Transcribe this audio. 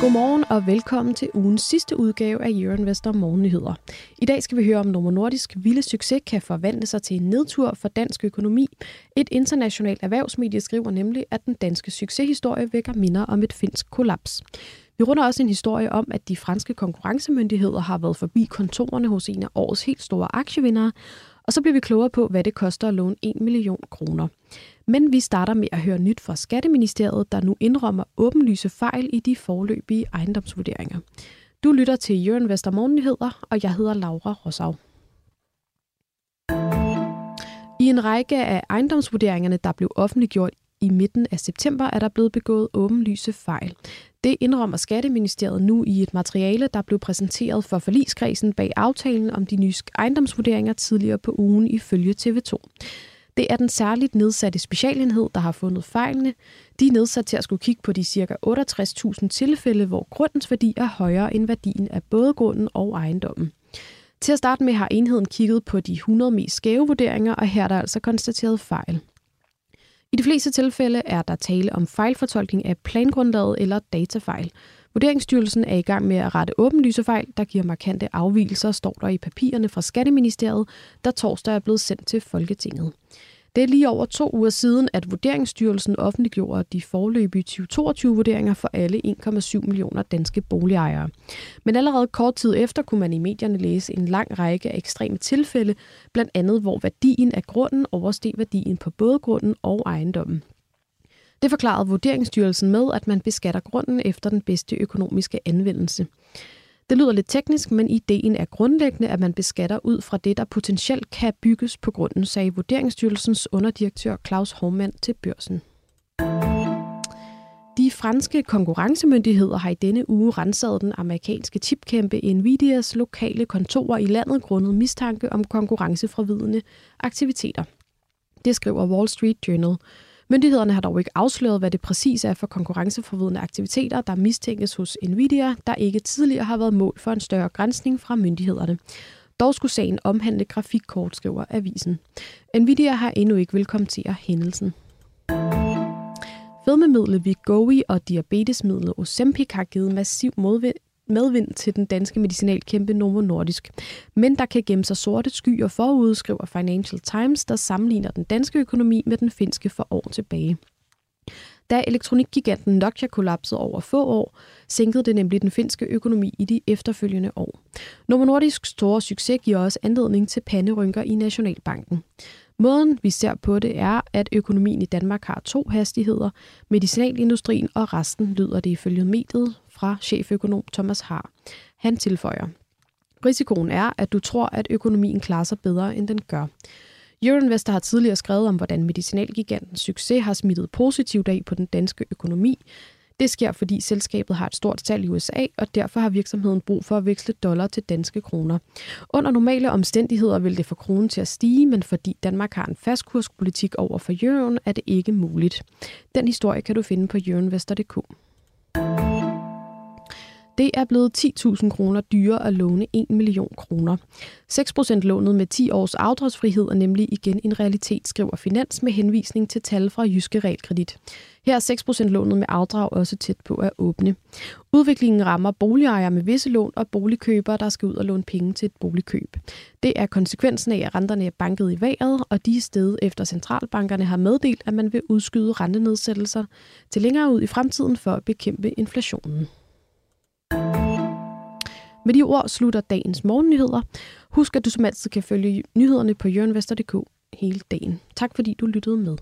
Godmorgen og velkommen til ugens sidste udgave af Euroinvestor Morgennyheder. I dag skal vi høre om Novo Nordisk vilde succes kan forvandle sig til en nedtur for dansk økonomi. Et internationalt erhvervsmedie skriver nemlig, at den danske succeshistorie vækker minder om et finsk kollaps. Vi runder også en historie om, at de franske konkurrencemyndigheder har været forbi kontorerne hos en af årets helt store aktievindere, og så bliver vi klogere på, hvad det koster at låne 1 million kroner. Men vi starter med at høre nyt fra Skatteministeriet, der nu indrømmer åbenlyse fejl i de forløbige ejendomsvurderinger. Du lytter til Euroinvestor Morgennyheder, og jeg hedder Laura Rosau. I en række af ejendomsvurderingerne, der blev offentliggjort i midten af september, er der blevet begået åbenlyse fejl. Det indrømmer Skatteministeriet nu i et materiale, der blev præsenteret for forligskredsen bag aftalen om de nye ejendomsvurderinger tidligere på ugen ifølge TV2. Det er den særligt nedsatte specialenhed, der har fundet fejlene. De er nedsat til at skulle kigge på de ca. 68.000 tilfælde, hvor grundens værdi er højere end værdien af både grunden og ejendommen. Til at starte med har enheden kigget på de 100 mest skæve vurderinger, og her er der altså konstateret fejl. I de fleste tilfælde er der tale om fejlfortolkning af plangrundlaget eller datafejl. Vurderingsstyrelsen er i gang med at rette åbenlyse fejl, der giver markante afvielser, står der i papirerne fra Skatteministeriet, der torsdag er blevet sendt til Folketinget. Det er lige over to uger siden, at Vurderingsstyrelsen offentliggjorde de forløbige 2022-vurderinger for alle 1,7 millioner danske boligejere. Men allerede kort tid efter kunne man i medierne læse en lang række af ekstreme tilfælde, blandt andet hvor værdien af grunden oversteg værdien på både grunden og ejendommen. Det forklarede Vurderingsstyrelsen med, at man beskatter grunden efter den bedste økonomiske anvendelse. Det lyder lidt teknisk, men ideen er grundlæggende, at man beskatter ud fra det, der potentielt kan bygges på grunden, sagde Vurderingsstyrelsens underdirektør Claus Hormand til børsen. De franske konkurrencemyndigheder har i denne uge renset den amerikanske chipkæmpe Nvidias lokale kontorer i landet grundet mistanke om konkurrenceforvidende aktiviteter. Det skriver Wall Street Journal. Myndighederne har dog ikke afsløret, hvad det præcis er for konkurrenceforvidende aktiviteter, der mistænkes hos Nvidia, der ikke tidligere har været mål for en større grænsning fra myndighederne. Dog skulle sagen omhandle grafikkort, skriver avisen. Nvidia har endnu ikke vil kommentere hændelsen. Fedmemidlet Vigovi og diabetesmidlet Ozempic har givet massiv modvind medvind til den danske medicinalkæmpe Novo Nordisk. Men der kan gemme sig sorte skyer forud, skriver Financial Times, der sammenligner den danske økonomi med den finske for år tilbage. Da elektronikgiganten Nokia kollapsede over få år, sænkede det nemlig den finske økonomi i de efterfølgende år. Novo Nordisk store succes giver også anledning til panderynker i Nationalbanken. Måden, vi ser på det, er, at økonomien i Danmark har to hastigheder. Medicinalindustrien og resten lyder det ifølge mediet fra cheføkonom Thomas Har. Han tilføjer. Risikoen er, at du tror, at økonomien klarer sig bedre, end den gør. Euroinvestor har tidligere skrevet om, hvordan medicinalgigantens succes har smittet positivt af på den danske økonomi. Det sker, fordi selskabet har et stort salg i USA, og derfor har virksomheden brug for at veksle dollar til danske kroner. Under normale omstændigheder vil det få kronen til at stige, men fordi Danmark har en fastkurspolitik over for euroen, er det ikke muligt. Den historie kan du finde på euroinvestor.dk. Det er blevet 10.000 kroner dyrere at låne 1 million kroner. 6% lånet med 10 års afdragsfrihed er nemlig igen en realitet, skriver Finans med henvisning til tal fra Jyske Realkredit. Her er 6% lånet med afdrag også tæt på at åbne. Udviklingen rammer boligejere med visse lån og boligkøbere, der skal ud og låne penge til et boligkøb. Det er konsekvensen af, at renterne er banket i vejret, og de sted efter centralbankerne har meddelt, at man vil udskyde rentenedsættelser til længere ud i fremtiden for at bekæmpe inflationen. Med de ord slutter dagens morgennyheder. Husk, at du som altid kan følge nyhederne på jørnvester.dk hele dagen. Tak fordi du lyttede med.